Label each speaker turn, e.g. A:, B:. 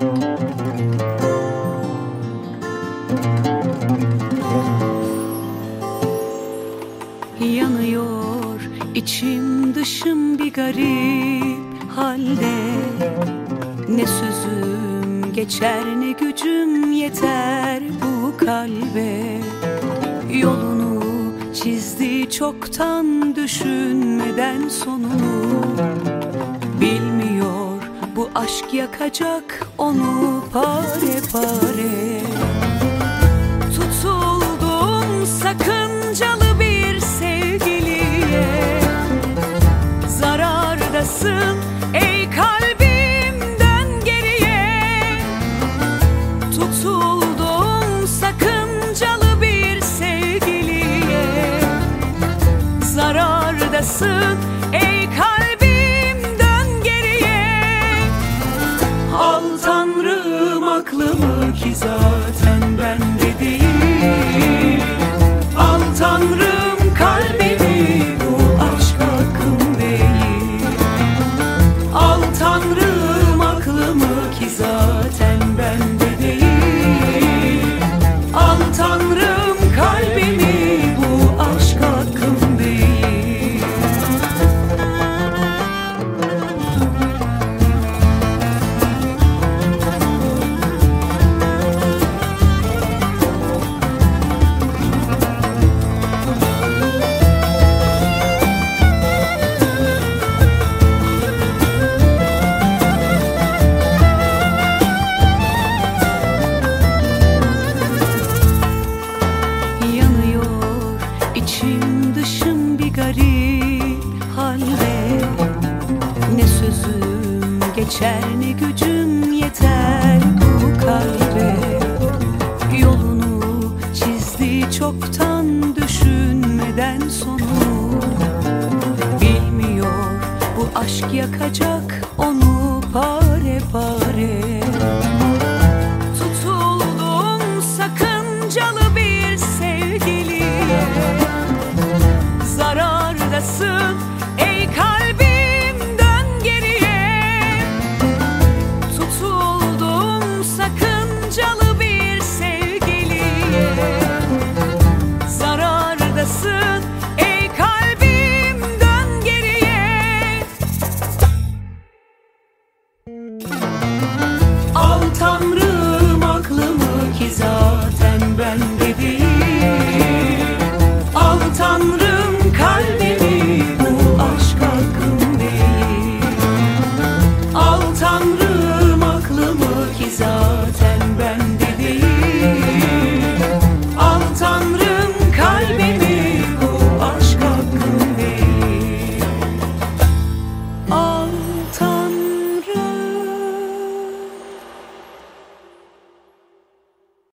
A: Yanıyor içim dışım bir garip halde. Ne sözüm geçer ne gücüm yeter bu kalbe. Yolunu çizdi çoktan düşünmeden sonunu aşk yakacak onu pare pare desert. Geçer ne gücüm yeter bu kalbe. Yolunu çizdi çoktan düşünmeden sonu. Bilmiyor bu aşk yakacak onu pare pare. Tutuldum sakıncalı bir sevgiliye. Zarardasın